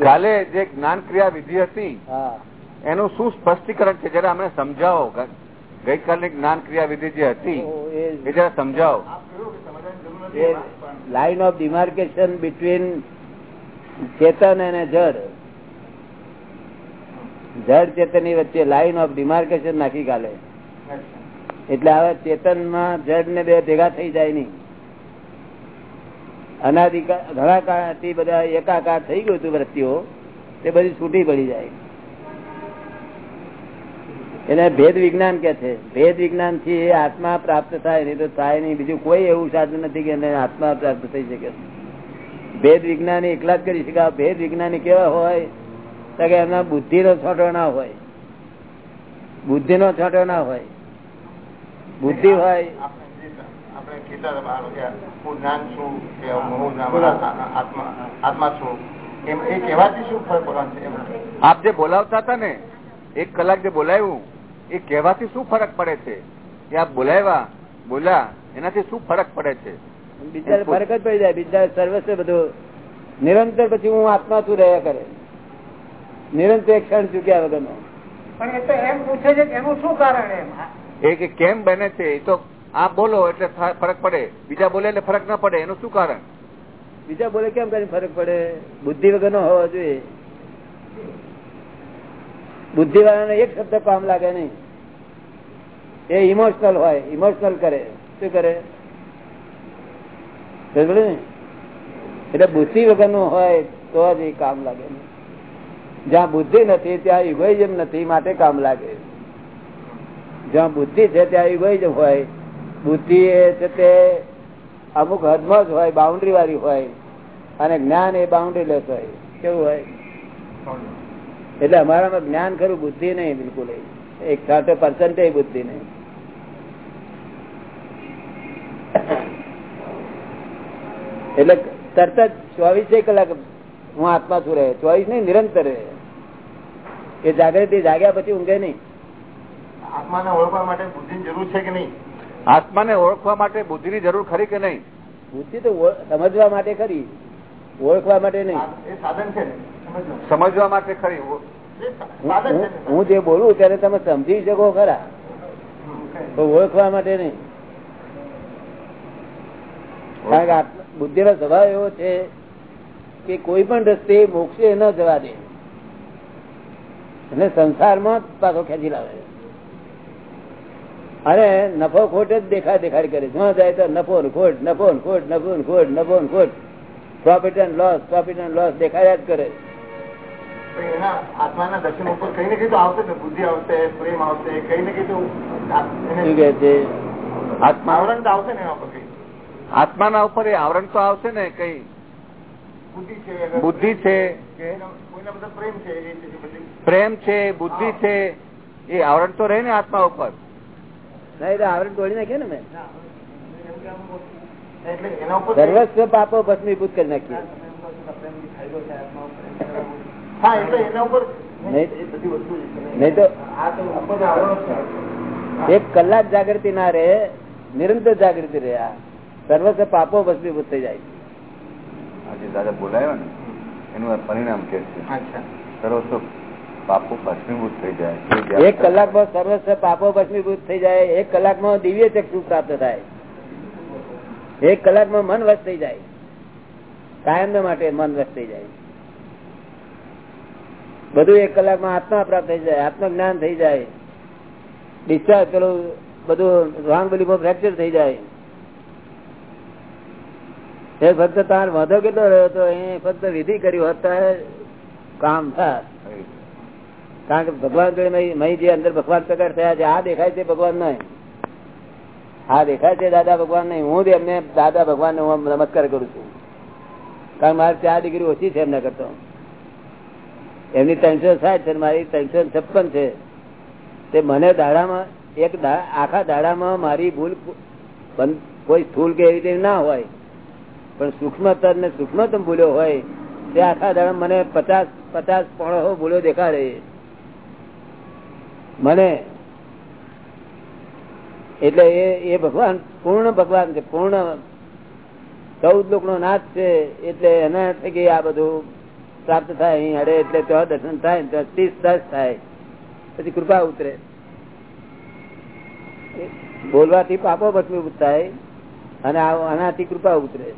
કાલે જે જ્ઞાન ક્રિયા વિધિ હતી હા. એનું શું સ્પષ્ટીકરણ છે જરા અમને સમજાવો. ગઈકાલની જ્ઞાન ક્રિયા વિધિ જે હતી એ એ જરા સમજાવો. લાઈન ઓફ ડિમાર્કેશન બિટવીન ચેતન અને જડ. જડ ચેતનની વચ્ચે લાઈન ઓફ ડિમાર્કેશન નાખી કાલે. એટલે હવે ચેતનમાં જડ ને બે ભેગા થઈ જાય નહીં. અનાધિકાર ઘણા કાળથી બધા એકાકાર થઈ ગયું હતું વૃત્તિઓ, તે બધી છૂટી પડી જાય. એને ભેદ વિજ્ઞાન કે છે? ભેદ વિજ્ઞાનથી એ આત્મા પ્રાપ્ત થાય નહીં તો થાય નહીં. બીજું કોઈ એવું સાધન નથી કે એને આત્મા પ્રાપ્ત થઈ શકે. ભેદ વિજ્ઞાની એકલા જ કરી શકે ભેદ વિજ્ઞાની કેવા હોય? તો કે એમના બુદ્ધિ નો છોટો ના હોય. બુદ્ધિ નો છોટો ના હોય. બુદ્ધિ હોય. આપ જે બોલાવતા હતા ને એક કલાક જે બોલાવ્યું એ કહેવાથી શું ફરક પડે છે? કે આપ બોલાવ્યા બોલ્યા એનાથી શું ફરક પડે છે? બીજા ફરક જ પડી જાય. બીજા સર્વસ્વ બધું નિરંતર પછી હું આત્મા છું રહ્યા કરે. નિરંતર એક ક્ષણ ચૂક્યા વગરનો. પણ એ તો એમ પૂછે છે કે એનું શું કારણ એમ? એ કે કેમ બને છે? એ તો આપ બોલો એટલે ફરક પડે. બીજા બોલે એટલે ફરક ના પડે. એનું શું કારણ? બીજા બોલે કેમ કરીને ફરક પડે? બુદ્ધિ વગર નો હોવો જોઈએ. બુદ્ધિ વાળાને એક શબ્દ કામ લાગે નહીં. એ ઇમોશનલ હોય ઇમોશનલ કરે. શું કરે? એટલે બુદ્ધિ વગરનું હોય તો જ એ કામ લાગે. જ્યાં બુદ્ધિ નથી ત્યાં ઇગોઇઝમ નથી માટે કામ લાગે. જ્યાં બુદ્ધિ છે ત્યાં ઇગોઇઝમ હોય. બુદ્ધિ એ છે તે અમુક હદમાં જ હોય બાઉન્ડ્રી વાળી હોય. અને જ્ઞાન એ બાઉન્ડ્રી લેસ હોય. કેવું હોય? એટલે અમારામાં જ્ઞાન ખરું બુદ્ધિ નહીં બિલકુલ એક સાથે પર્સન્ટેજ બુદ્ધિ ને એટલે તરત જ ચોવીસે કલાક હું આત્મા છું રહે. ચોવીસ નહીં નિરંતર રહે. એ જાગૃતિ જાગ્યા પછી ઊંઘે નહીં. આત્માને ઓળખવા માટે બુદ્ધિની જરૂર છે કે નહીં? આત્માને ઓળખવા માટે બુદ્ધિની જરૂર ખરી કે નહીં? બુદ્ધિ તો સમજવા માટે ખરી. ઓળખવા માટે નહીં. એ સાધન છે સમજવા માટે ખરી. હું- જે બોલું ત્યારે તમે સમજી શકો ખરા. ઓળખવા માટે નહીં. કારણ કે બુદ્ધિ નો સ્વભાવ એવો છે કે કોઈ પણ રસ્તે મોક્ષે ન જવા દે. અને સંસારમાં પાછો ખેંચી લાવે અને નફો ખોટ જ દેખા દેખાડ કરે જ્યાં જાય તો નફો ખોટ નફો ખોટ નફો ખોટ નફો ખોટ. Profit and loss profit and loss દેખાડ્યા જ કરે એના આત્માના દર્શન ઉપર કઈ ને કઈ તો આવશે ને બુદ્ધિ આવશે પ્રેમ આવશે કઈ ને કઈ તો આ- એને શું કે છે? આત્મા આવરણ આવશે ને એના પર કઈ આત્માના ઉપર એ આવરણ તો આવશે ને કઈ? બુદ્ધિ છે બુદ્ધિ છે. પ્રેમ છે પ્રેમ બુદ્ધિ છે એ આવરણ તો રહે ને આત્મા ઉપર. નહીં આવરણ તોડી નાખે ને મેં. એટલે સર્વસ્વ પાપો ભસ્મીભૂત કરી નાખીએ. નહીં. તો. એક કલાક જાગૃતિ ના રે નિરંતર જાગૃતિ રે આ. સર્વસ્વ પાપો ભસ્મીભૂત થઈ જાય આજે દાદા બોલાયો ને એનું પરિણામ કે છે. અચ્છા. સર્વસ્વ પાપો ભસ્મીભૂત થઈ જાય. એક કલાકમાં સર્વસ્વ પાપો ભસ્મીભૂત થઈ જાય એક કલાકમાં દિવ્ય ચક્ષુ પ્રાપ્ત થાય. એક કલાકમાં મન વશ થઈ જાય. કાયમ માટે મન વશ થઈ જાય. બધું એક કલાકમાં આત્મા પ્રાપ્ત થઈ જાય આત્મજ્ઞાન થઈ જાય. ડિસ્ચાર્જ પેલું બધું રોંગ બિલીફો ફ્રેક્ચર થઈ જાય. એ ફક્ત તાર વધો કેટલો રહ્યો હતો એ ફક્ત વિધિ કર્યું હતા કામ થાય કારણ કે ભગવાન મહી- જે અંદર ભગવાન પ્રગટ થયા છે, આ દેખાય છે ભગવાન નહીં. આ દેખાય છે દાદા ભગવાન નહીં. હું એમને દાદા ભગવાન નમસ્કાર કરું છું. કારણ મારે ચાર ડિગ્રી ઓછી છે એમના કરતો. એમની ત્રણસો સાઠ છે મારી ત્રણસો છપ્પન છે. તે મને દાડામાં, એક આખા દાડામાં મારી ભૂલ કોઈ સ્થૂલ કે એવી ના હોય. પણ સૂક્ષ્મતર ને સૂક્ષ્મતમ ભૂલ્યો હોય, તે આખા દાડા મને પચાસ પચાસ પોણો ભૂલો દેખાડે. મને એટલે એ એ ભગવાન, પૂર્ણ ભગવાન છે, પૂર્ણ ચૌદ લોક નો નાથ છે, એટલે એના થકી આ બધું પ્રાપ્ત થાય અહીં અડે એટલે ત્યાં દર્શન થાય ત્યાં ત્રીસ દસ થાય. પછી કૃપા ઉતરે. બોલવાથી પાપો ભસ્મી થાય અને આનાથી કૃપા ઉતરે.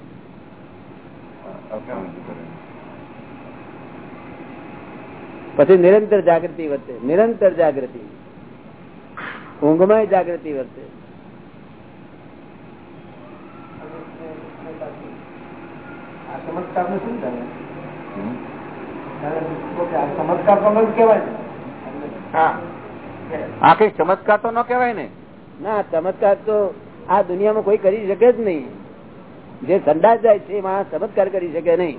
પછી નિરંતર જાગૃતિ વધશે નિરંતર જાગૃતિ. ઊંઘમાં જાગૃતિ વધશે આ શું ચમત્કાર તો ન હા આ કઈ ચમત્કાર તો ન કેવાય ને ના ચમત્કાર તો આ દુનિયામાં કોઈ કરી શકે જ નહીં જે સંડાસ જાય છે એમાં ચમત્કાર કરી શકે નહીં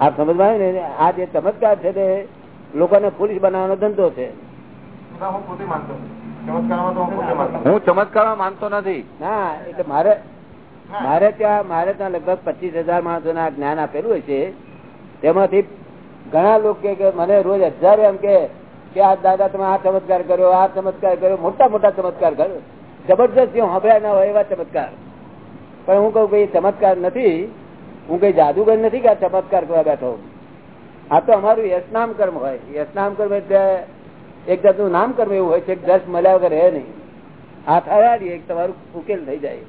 આપ સમજવા ને આ જે ચમત્કાર છે તે લોકોને પોલીસ બનાવવાનો ધંધો છે હું પોતે માનતો નથી. ચમત્કારમાં તો હું પોતે માનતો નથી. હું ચમત્કારમાં માનતો નથી ના એટલે મારે. મારે ત્યાં મારે ત્યાં લગભગ પચીસ હજાર માણસો ના જ્ઞાન આપેલું હશે તેમાંથી ઘણા લોકો કે કે મને રોજ હજારો એમ કે કે આ દાદા તમે આ ચમત્કાર કર્યો, આ ચમત્કાર કર્યો, મોટા મોટા ચમત્કાર કર્યો. જબરજસ્ત જે સાંભળ્યા ના હોય એવા ચમત્કાર. પણ હું કહું ભાઈ ચમત્કાર નથી. હું કઈ જાદુગર નથી કે આ ચમત્કાર કરવા બેઠો આ તો અમારું યશનામ કર્મ હોય. યશનામ કર્મ એટલે એક જાતનું નામ કર્મ એવું હોય છે કે જશ મળ્યા વગર રહે નહીં. હાથ હરાડીએ એક તમારું ઉકેલ થઈ જાય.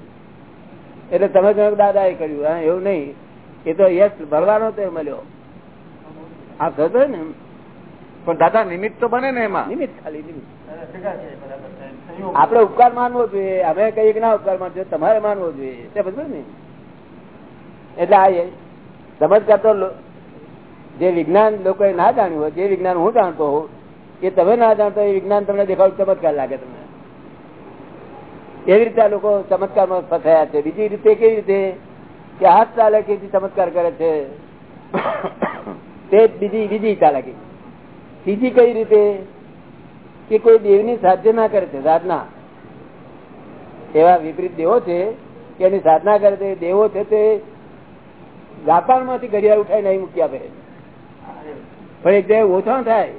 એટલે તમે કહ્યું દાદા એ કર્યું હા એવું નહીં. એ તો યશ ભરવાનો તે મળ્યો આ થતો ને પણ દાદા નિમિત્ત તો બને ને એમાં. નિમિત્ત ખાલી નિમિત્ત. આપડે ઉપકાર માનવો જોઈએ. અમે કઈ ના ઉપકાર માનજો તમારે માનવો જોઈએ. તે બધું ને એટલે આ સમજ કરતો જે વિજ્ઞાન લોકોએ ના જાણ્યું હોય જે વિજ્ઞાન હું જાણતો હોઉં એ તમે ના જાણતો એ વિજ્ઞાન તમને દેખાવ ચમત્કાર લાગે તમને. એવી રીતે આ લોકો ચમત્કારમાં ફસાયા છે. બીજી રીતે કેવી રીતે? કે હાથ ચાલે કે ચમત્કાર કરે છે. તે બીજી બીજી ચાલાકી. ત્રીજી કઈ રીતે? કે કોઈ દેવની સાધના કરે છે, સાધના. એવા વિપરીત દેવો છે કે એની સાધના કરે છે. દેવો છે તે જાપાનમાંથી ઘડિયાળ ઉઠાઈને અહીં મૂકી આપે. પણ એક જગ્યાએ ઓછા થાય.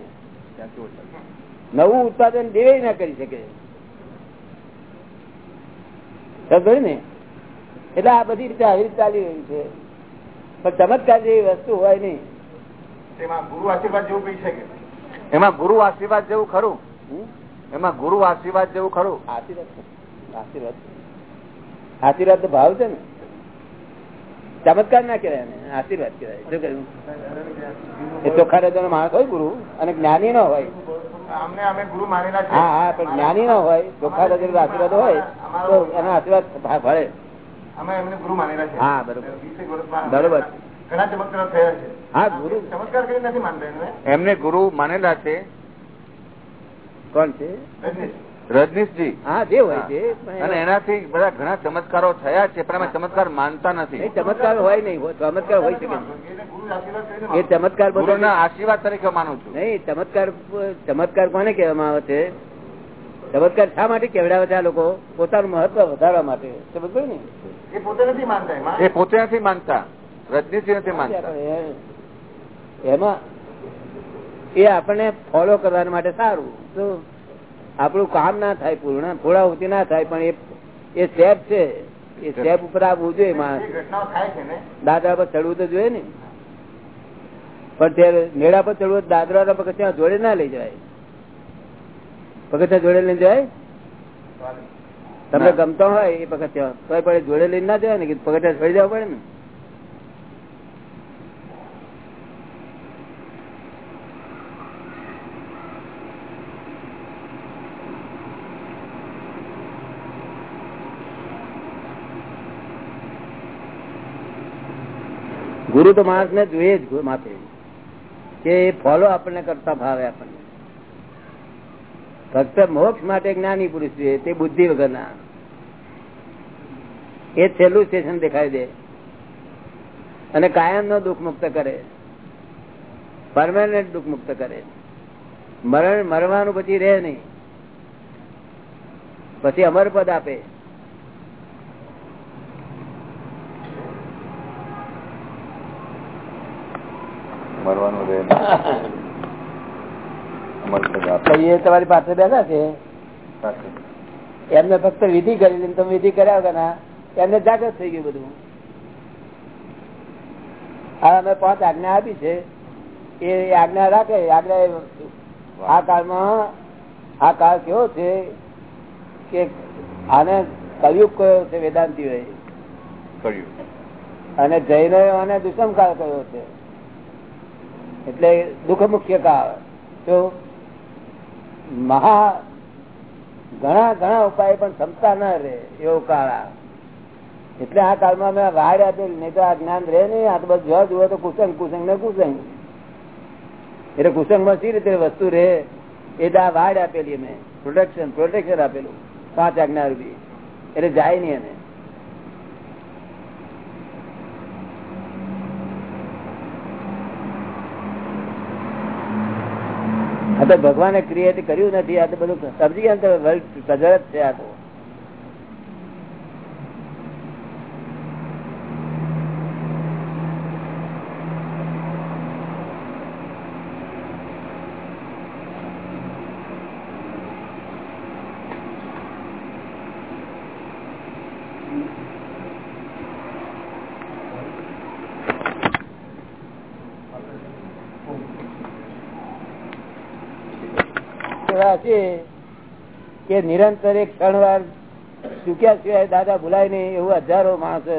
નવું ઉત્પાદન દેવે ના કરી શકે. સમજો ને. એટલે આ બધી રીતે આવી રીતે ચાલી રહ્યું છે. પણ ચમત્કાર જેવી વસ્તુ હોય નહીં. એમાં ગુરુ આશીર્વાદ જેવું કઈ છે એમાં ગુરુ આશીર્વાદ જેવું ખરું. હમ? એમાં ગુરુ આશીર્વાદ જેવું ખરું. આશીર્વાદ આશીર્વાદ આશીર્વાદ તો ભાવ છે ને. ચમત્કાર ના કહેવાય એને આશીર્વાદ કહેવાય. શું કહ્યું? એ ચોખ્ખા માણસ હોય ગુરુ અને જ્ઞાની નો હોય. અમે ગુરુ માનેલા છે હા હા પણ જ્ઞાની નો હોય ચોખ્ખા હૃદય આશીર્વાદ હોય તો એનો આશીર્વાદ ભળે. એમને ગુરુ હા, બરોબર. બરોબર. ઘણા ચમત્કાર થયા છે. હા ગુરુ. ચમત્કાર કરી નથી માનતા એમને? એમને ગુરુ માનેલા છે. કોણ છે? રજનીશ. રજનીશજી. હા જે હોય છે અને એનાથી બધા ઘણા ચમત્કારો થયા છે પણ અમે ચમત્કાર માનતા નથી. ચમત્કાર હોય નહીં ચમત્કાર હોય શકે એ ચમત્કાર બધો આશીર્વાદ તરીકે માનું છું. નહીં ચમત્કાર ચમત્કાર કોને કહેવામાં આવે છે? ચમત્કાર શા માટે કેવડાવે છે આ લોકો? પોતાનું મહત્વ વધારવા માટે. સમજ ને? એ પોતે નથી માનતા એ પોતે નથી માનતા. રજનીશજી નથી માનતા. એમાં એ આપણને ફોલો કરવા માટે સારું. તો આપણું કામ ના થાય પૂર્ણ પૂર્ણાહુતિ ના થાય પણ એ એ સ્ટેપ છે. એ સ્ટેપ ઉપર આવવું જોઈએ માણસ. દાદરા પર ચડવું તો જોઈએ ને. પણ ત્યારે મેળા પર ચડવું દાદરા પગથિયા જોડે ના લઈ જાય. પગથિયા જોડે લઈ જાય? તમને. ગમતો હોય એ પગથિયા તો જોડે લઈને ના જાય ને કે પગથિયા છોડી જવા પડે ને. ગુરુ તો માણસ ને જોઈએ જ માથે. કે એ ફોલો આપણને કરતા ભાવે આપણને. ફક્ત મોક્ષ માટે જ્ઞાની પુરુષ જોઈએ, તે બુદ્ધિ વગરના. એ છેલ્લું સ્ટેશન દેખાય દે. અને કાયમ નો દુઃખ મુક્ત કરે. પરમાનન્ટ દુઃખ મુક્ત કરે. મરણ, મરવાનું પછી રહે નહીં. પછી અમર પદ આપે. મરવાનું રહે. તમારી પાસે બેઠા છે? એમને ફક્ત વિધિ કરી તમે વિધિ કર્યા વગર ના એમને જાગૃત થઈ ગયું બધું. હા અમે પાંચ આજ્ઞા આપી છે. એ આજ્ઞા રાખે આજ્ઞા આ કાળમાં આ કાળ કેવો છે કે આને કલયુગ કયો છે વેદાંતિઓએ? કર્યું અને જૈનો અને દુષ્મ કાળ કયો છે? એટલે દુઃખ મુખ્ય આવે તો મહા ઘણા ઘણા ઉપાય પણ ક્ષમતા ન રહે એવો કાળ એટલે આ કાળમાં મેં વાડ આપેલી નહીં તો આ જ્ઞાન રહે નહીં, આ તો બસ જોવા જુઓ તો કુસંગ કુસંગ ને કુસંગ. એટલે કુસંગમાં સી રીતે વસ્તુ રહે? એ તો આ વાડ આપેલી મેં પ્રોટેક્શન પ્રોટેક્શન આપેલું, પાંચ આજ્ઞા રૂપી. એટલે જાય નહીં એને. આ તો ભગવાને ક્રિએટ કર્યું નથી, આ તો બધું સમજી ગયા વર્લ્ડ કદરત છે આ તો. છે કે નિરંતર એક ક્ષણવાર ચૂક્યા સિવાય દાદા ભૂલાય નહીં એવું હજારો માણસો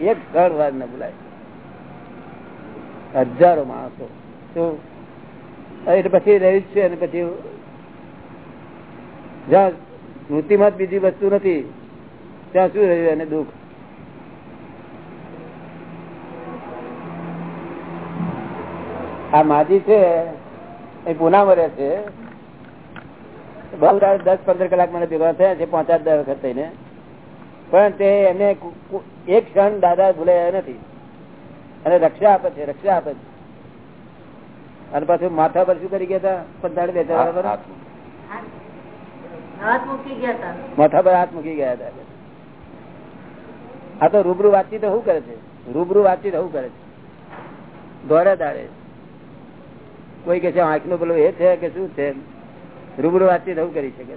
એક ક્ષણ વાર ને ભૂલાય. હજારો માણસો. શું એટલે પછી રહ્યું છે અને પછી જ્યાં સ્મૃતિમાં જ બીજી વસ્તુ નથી, ત્યાં શું રહ્યું એને દુઃખ? આ માજી છે, એ પુનામાં રહે છે. બહુ દસ પંદર કલાક મને ભેગા થયા છે પાંચ આઠ દર વખત થઈને. પણ તે એને એક ક્ષણ દાદા ભૂલાયા નથી. અને રક્ષા આપે છે રક્ષા આપે છે. અને પાછું માથા પર શું કરી ગયા હતા? પંચાળી બે ચાર હાથ મૂકી ગયા હતા. માથા પર હાથ મૂકી ગયા હતા. આ તો રૂબરૂ વાતચીત શું કરે છે? રૂબરૂ વાતચીત શું કરે છે? દોરે દાડે. કોઈ કે છે આંખનું પેલું એ છે કે શું છે? રૂબરૂ વાતચીત એવું કરી શકે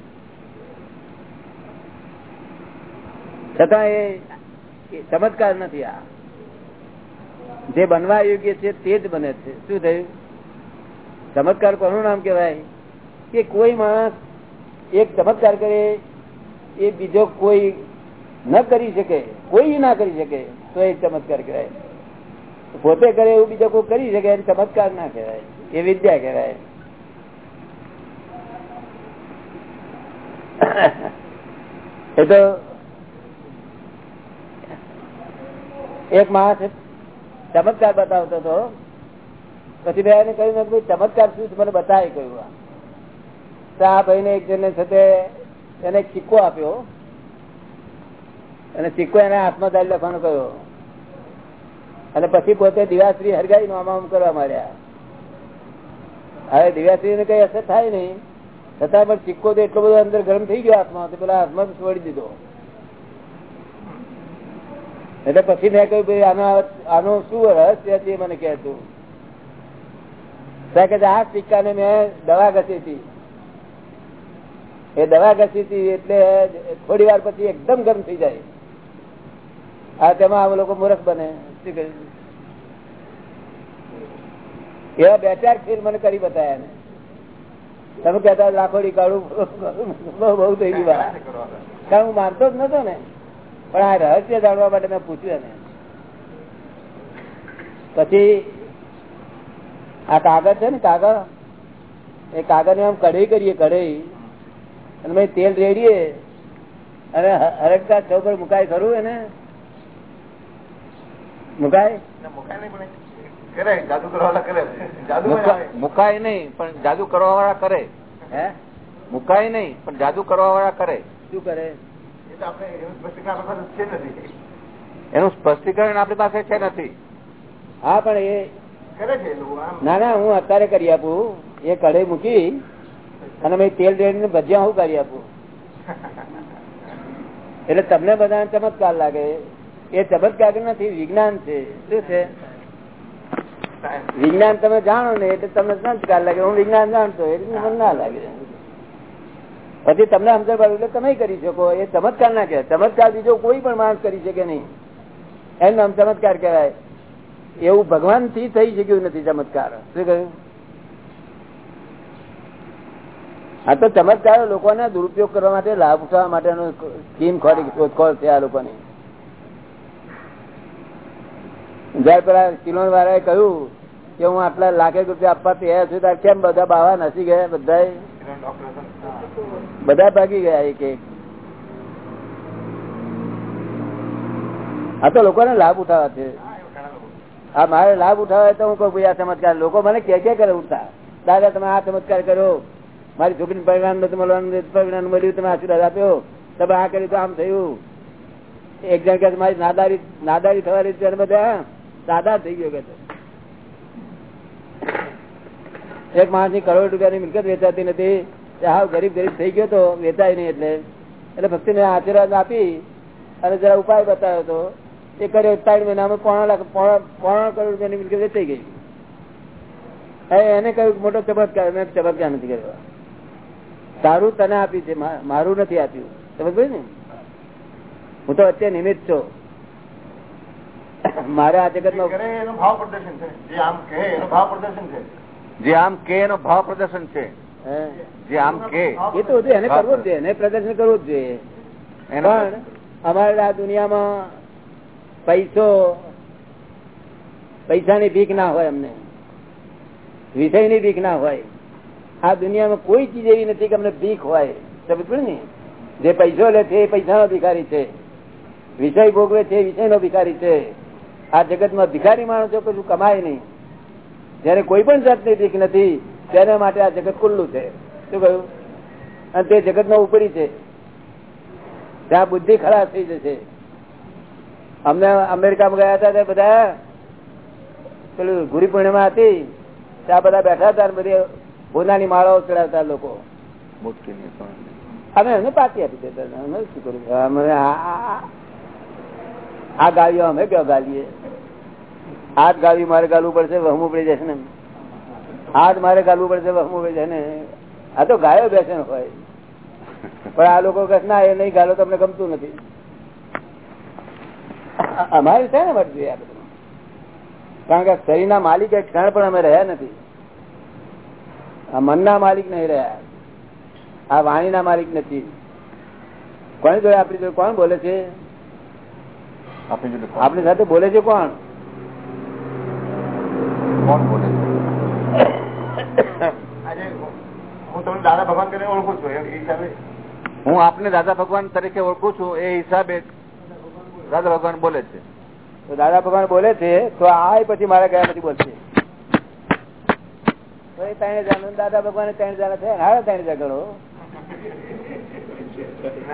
છતાં એ ચમત્કાર નથી આ. જે બનવા યોગ્ય છે તે જ બને છે. શું થયું? ચમત્કાર કોનું નામ કહેવાય? કે કોઈ માણસ એક ચમત્કાર કરે, એ બીજો કોઈ ન કરી શકે, કોઈ ના કરી શકે, તો એ ચમત્કાર કહેવાય. પોતે કરે એવું બીજો કોઈ કરી શકે ચમત્કાર ના કહેવાય. એ વિદ્યા કહેવાય. એ તો એક માણસ ચમત્કાર બતાવતો હતો. પછી બે એને કહ્યું ચમત્કાર શું મને બતાવી કહ્યું તો આ ભાઈને એક જણને સાથે એને સિક્કો આપ્યો. અને સિક્કો એને હાથમાં દાળ લખવાનો કહ્યો. અને પછી પોતે દિવાશ્રી હરગાઈ નું આમ કરવા માંડ્યા. હવે દિવાશ્રી ને કઈ અસર થાય નહીં. છતાં પણ સિક્કો તો એટલો બધો અંદર ગરમ થઈ ગયો હાથમાં પેલા હાથમાં છોડી દીધો. એટલે પછી મેં કહ્યું, ભાઈ, આનો આનો શું છે? એ મને કહેતું કે આ સિક્કાને મેં દવા ઘસી હતી. એ દવા ઘસી હતી એટલે થોડી વાર પછી એકદમ ગરમ થઈ જાય. આ તેમાં આ લોકો મૂર્ખ બને? એવા બે ચાર ફીર મને કરી બતાયા ને તમે કહેતા લાખોડી કાઢું, બહુ બહુ થઈ ગયું કારણ હું માનતો જ નતો ને. પણ આ રહસ્ય જાણવા માટે મેં પૂછ્યું એને. પછી આ કાગળ છે ને કાગળ, એ કાગળ આમ કઢાઈ કરીએ, કઢાઈ. અને પછી તેલ રેડીએ. અને હરકતા પર મુકાય ખરું એને? મુકાય? મુકાય નહીં મુકાય નહીં પણ જાદુ કરવા વાળા કરે. હે? મુકાય નહીં પણ જાદુ કરવા વાળા કરે. શું કરે? એ તો આપણે એવું સ્પષ્ટીકરણ આપણી પાસે છે નથી. એનું સ્પષ્ટીકરણ આપણી પાસે છે નથી. હા પણ એ કરે છે એ લોકો આમ. ના ના હું અત્યારે કરી આપું. એ કઢાઈ મૂકી અને મેં તેલ રેડીને ભજીયા હું કરી આપું. એટલે તમને બધાને ચમત્કાર લાગે. એ ચમત્કાર નથી વિજ્ઞાન છે. શું છે? વિજ્ઞાન તમે જાણો ને એટલે તમને સંસ્કાર લાગે. હું વિજ્ઞાન જાણતો એટલે મને ના લાગે. પછી તમને સમજણ પડ્યું એટલે તમે કરી શકો. એ ચમત્કાર ના કહેવાય. ચમત્કાર બીજો કોઈ પણ માણસ કરી શકે નહીં. એનું નામ ચમત્કાર કહેવાય. એવું ભગવાનથી થઈ શક્યું નથી ચમત્કાર. શું કહ્યું? આ તો ચમત્કાર લોકોને દુરુપયોગ કરવા માટે, લાભ ઉઠાવવા માટેનો સ્કીમ ખોરી શોધખોળ છે આ લોકોની. જયારે પેલા કિલોન વાળાએ કહ્યું કે હું આટલા લાખે રૂપિયા આપવા તૈયાર છું ત્યારે કેમ બધા બાવા નસી ગયા બધા બધા ભાગી ગયા એક એક. આ તો લોકોને લાભ ઉઠાવવા છે. આ મારે લાભ ઉઠાવે તો હું કહું આ ચમત્કાર, લોકો મને કે કે કરે ઉઠતા. દાદા, તમે આ ચમત્કાર કર્યો. મારી છોકરીને પરિણામ નથી મળવાનું પરિણામ મળ્યું, તમે આશીર્વાદ આપ્યો. તમે આ કર્યું તો આમ થયું. એક જણ કે મારી નાદારી નાદારી થવાની છે બધા? દાદા થઈ ગયો કે છે. એક માણસની કરોડ રૂપિયાની મિલકત વેચાતી નથી હાવ ગરીબ ગરીબ થઈ ગયો તો વેચાય નહીં એટલે. એટલે ભક્તિ મેં આશીર્વાદ આપી અને જરા ઉપાય બતાવ્યો હતો એ કર્યો ત્રણ મહિનામાં પોણા લાખ, પોણા કરોડ રૂપિયાની મિલકત વેચાઈ ગઈ. એને કહ્યું મોટો ચમત્કાર, મેં ચમત્કાર નથી કર્યો. તારું તને આપી છે મારું નથી આપ્યું. સમજ ને? હું તો અત્યારે નિમિત્ત છું. મારે આ જગત નો ભાવ પ્રદર્શન છે. જે આમ કે એનો ભાવ પ્રદર્શન છે. જે આમ કે. એ તો હતું, એને કરવું જ જોઈએ એને પ્રદર્શન કરવું જ જોઈએ. પણ અમારે આ દુનિયામાં પૈસો પૈસાની ભીખ ના હોય અમને. વિષયની ભીખ ના હોય. આ દુનિયામાં કોઈ ચીજ એવી નથી કે અમને ભીખ હોય. સમજ ને? જે પૈસો લે છે એ પૈસાનો ભિખારી છે. વિષય ભોગવે છે એ વિષયનો ભિખારી છે. આ જગતમાં ભિખારી માણસો કશું કમાય નહીં. જયારે કોઈ પણ જાતની ભીખ નથી તેના માટે આ જગત ખુલ્લું છે. શું કહ્યું? અને તે જગત નો ઉપરી છે ત્યાં બુદ્ધિ ખરાબ થઈ જશે. અમને અમેરિકામાં ગયા હતા ત્યાં બધા પેલું ગુરી પૂર્ણિમા હતી ત્યાં બધા બેઠા હતા બધી ભોનાની માળાઓ ચડાવતા લોકો. અમે એમને પાછી આપી દેતા અમે શું કરું અમે આ- આ અમે ક્યાં ગાલીએ આ ગાવી મારે ગાલવું પડશે વહમું પડી જશે ને. હાથ મારે ગાલવું પડશે વહમું પડી જશે ને. આ તો ગાયો બેસે ને હોય. પણ આ લોકો કહે ના એ નહીં ગાલો તમને ગમતું નથી. અમારી છે ને મરજી આ બધું. કારણ કે શરીરના માલિક એક ક્ષણ પણ અમે રહ્યા નથી. આ મનના માલિક નહીં રહ્યા. આ વાણીના માલિક નથી. કોની જોડે આપણી જોડે કોણ બોલે છે? આપણી સાથે બોલે છે કોણ? કોણ બોલે છે? હું તમને દાદા ભગવાન કરીને ઓળખું છું એ હિસાબે. હું આપને દાદા ભગવાન તરીકે ઓળખું છું એ હિસાબે દાદા ભગવાન બોલે છે. તો દાદા ભગવાન બોલે છે તો આ પછી મારા ગયા પછી બોલશે? દાદા ભગવાન ત્રણ જણા છે હાડા ત્રણ જગડો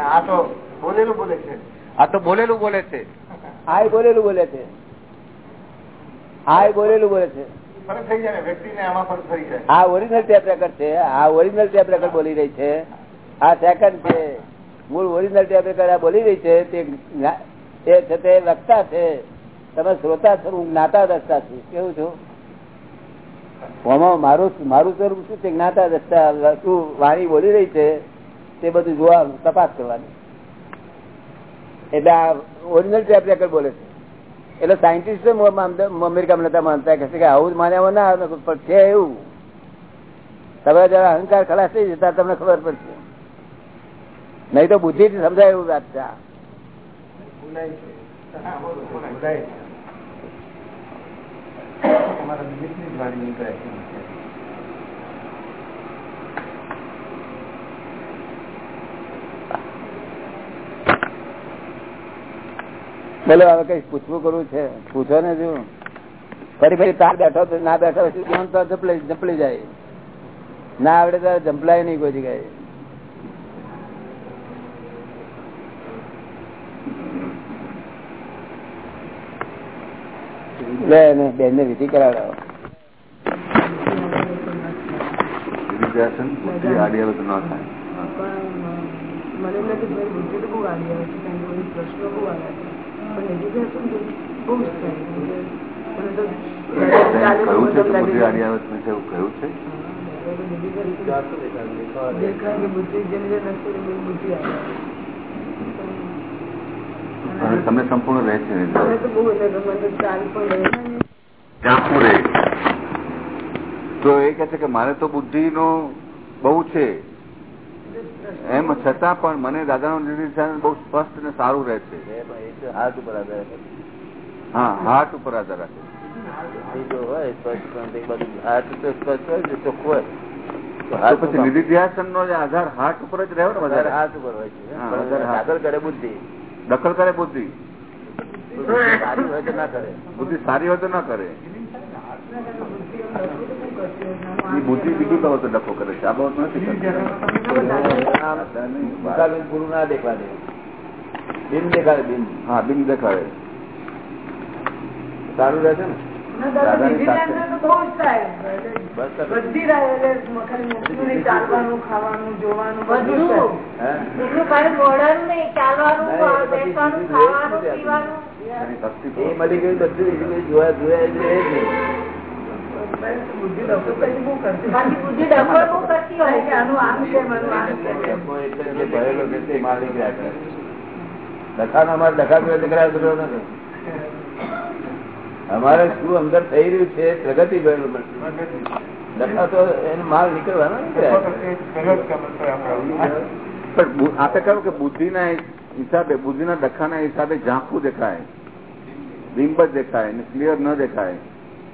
આ તો બોલેલું બોલે છે. આ તો બોલેલું બોલે છે. આ બોલેલું બોલે છે. આ બોલેલું બોલે છે. આ ઓરિજિનલ ટેપ રેકર્ડ છે, આ ઓરિજિનલ ટેપ રેકર્ડ બોલી રહી છે. આ સેકન્ડ છે, મૂળ ઓરિજિનલ ટેપ રેકર્ડ બોલી રહી છે. તે છે તે લખતા છે. તમે શ્રોતા છો, હું જ્ઞાતા દસતા છું. કેવું છું? આમાં મારું મારું સ્વરૂપ શું છે? જ્ઞાતા દસતા શું વાણી બોલી રહી છે? તે બધું જોવા તપાસ કરવાની. એટલે આ ઓરિજિનલ ટેપ રેકર્ડ બોલે છે. એટલે સાયન્ટિસ્ટ અમેરિકામાં નતા માનતા. કે આવું જ માન્યામાં ના? આવે પણ છે એવું. તમે જરા અહંકાર ખલાસ થઈ જતા, તમને ખબર પડશે. નહીં તો બુદ્ધિ થી સમજાય એવું વાત છે અમારા જ વાણી નીકળે છે. બોલો, હવે કઈ પૂછવું કરવું છે? પૂછો ને શું ફરી ફરી તાર બેઠો ના બેઠો ધ્યાન તો જાય. ના આવડે તો જંપલાય નહીં કોઈ જગ્યાએ. બેન ને વિધિ કરાવડાવો. પણ એજ્યુકેશન બહુ જ થાય. મને તો કહ્યું છે કે બુદ્ધિ આડી આવે તો નથી એવું કહ્યું છે? દેખાય કે બુદ્ધિ જેમ જેમ નસતો એમ એમ બુદ્ધિ આવે. અને તમને સંપૂર્ણ રહે છે? તો એ કે છે કે મારે તો બુદ્ધિ નો બહુ છે. એમ છતાં પણ મને દાદાનું નિર્દેશન બહુ સ્પષ્ટ અને સારું રહે છે. હાથ ઉપર આધાર હા હાર્ટ ઉપર આધાર રાખે હાથ હાથ નિધિધ્યાસન નો આધાર ઉપર જ રહ્યો ને વધારે? હાથ ઉપર હોય છે. હાથ. આગળ કરે બુદ્ધિ. દખલ કરે બુદ્ધિ. સારી હોય ના કરે. બુદ્ધિ સારી હોય તો ના કરે. એ બુદ્ધિ બીજી બાબતો ડખો કરે છે. આ બાબત નથી ગુરુ ના દેખવા દે બિન દેખાડે બિન. હા બિન દેખાડે. સારું રહેશે ને? જોયા જોયા બુદ્ધિ કરતી હોય કે આનું આમ છે મારું આમ છે. ભરેલો તે. અમારે નથી. શું અંદર થઈ રહ્યું છે પ્રગતિ ભરેલું ડખા તો એનો માલ નીકળવાનો. પણ આપણે આપે કહ્યું કે બુદ્ધિના હિસાબે બુદ્ધિના ડખાના હિસાબે ઝાંખું દેખાય. બિંબ દેખાય ને ક્લિયર ન દેખાય.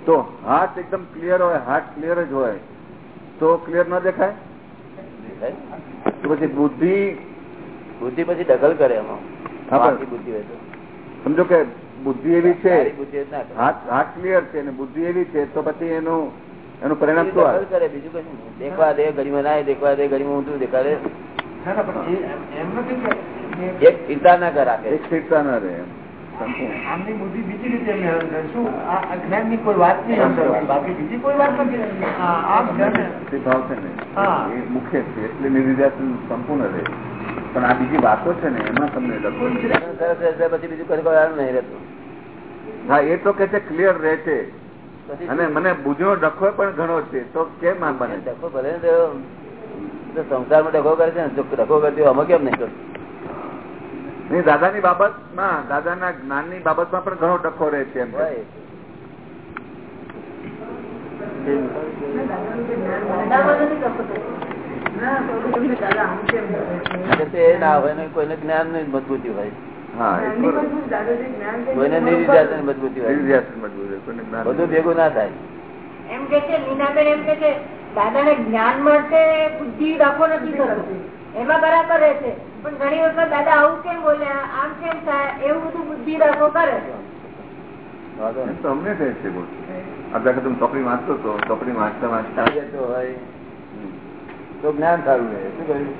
તો હાથ એકદમ ક્લિયર હોય હાથ ક્લિયર જ હોય. તો ક્લિયર ન દેખાય? તો પછી બુદ્ધિ બુદ્ધિ પછી દખલ કરે એમાં. બુદ્ધિ હોય તો. સમજો કે બુદ્ધિ એવી છે. હાથ હાથ ક્લિયર છે અને બુદ્ધિ એવી છે તો પછી એનું એનું પરિણામ શું દખલ આવે? કરે બીજું કશું દેખવા દે ગરીમાં ના દેખવા દે ગરીમાં ઊંધું દેખાડે. એક ચિંતા ના કરે. એક ચિંતા ના રહે એમ. આમની બુદ્ધિ બીજી રીતે એમને અંદર શું? આ આ જ્ઞાનની કોઈ વાત નહીં અંદર બાકી બીજી કોઈ વાત નથી આ- આમ છે ને. તે ભાવ છે ને એ મુખ્ય છે એટલે નિર્વિધ્યાસન સંપૂર્ણ રહે. પણ આ બીજી વાતો છે ને એમાં તમને પછી બીજું કઈ કોઈ નહીં રહેતું. હા એ તો કે છે ક્લિયર રહે છે. અને મને બુજો ડખો પણ ઘણો છે તો કેમ આ બને? ડખો ભલે ને સંસારમાં ડખો કરે છે ને ડખો કરતી અમે કેમ નહીં કરતું નહીં દાદાની બાબતમાં દાદાના જ્ઞાનની બાબતમાં પણ ઘણો ડખો રહે છે એમ કોઈને જ્ઞાનની મજબૂતી હોય. કોઈને તે મજબૂતી હોય. રહે. બધું ભેગું ના થાય. એમ કે છે એમ કે છે દાદાને જ્ઞાન મળશે બુદ્ધિ રાખો નથી એમાં બરાબર રહે છે પણ ઘણી વખત દાદા આવું કેમ બોલ્યા આમ કેમ થાય? એવું બધું બુદ્ધિ રાખો કરે તો અમને કહે છે બોલ. આપણે તમે ચોપડી વાંચતો હતો ચોપડી વાંચતા વાંચતા જતો હોય. તો જ્ઞાન સારું રહે. શું કહ્યું?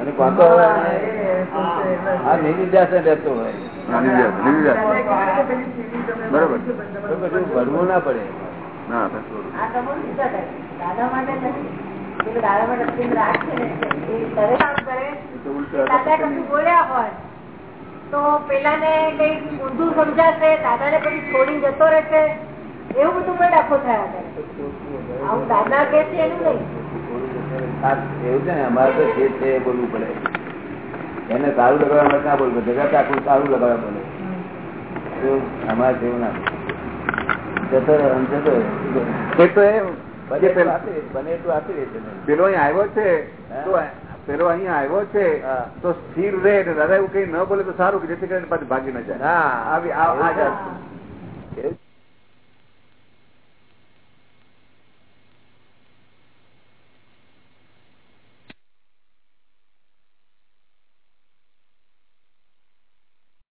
અને. આ રહેતો હોય. બરોબર. ભરવું ના પડે. ના. દાદા માટે પેલું ને બોલ્યા હોય તો પેલાને કઈ ઊંધું સમજાશે દાદાને પછી છોડી જતો રહેશે. એવું બધું પણ ડખો થયા આવું દાદા કે છે એનું નહીં. એવું છે ને અમારે તો જે છે એ બોલવું પડે. એને સારું લગાડવા માટે ના બોલવું પડે. જગત આખું સારું લગાડવા પડે. અમારે જેવું ના. જતો રહે, જતો રહે. પેલો- અહીં આવ્યો છે હા. પેલો અહીંયા આવ્યો છે તો સ્થિર રહે દાદા એવું કઈ ન બોલે તો સારું કે જેથી કરીને પાછું ભાગી ન જાય.